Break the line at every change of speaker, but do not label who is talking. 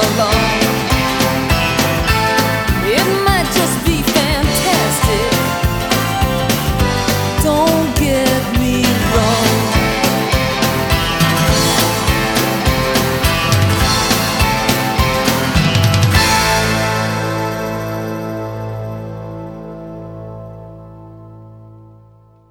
let's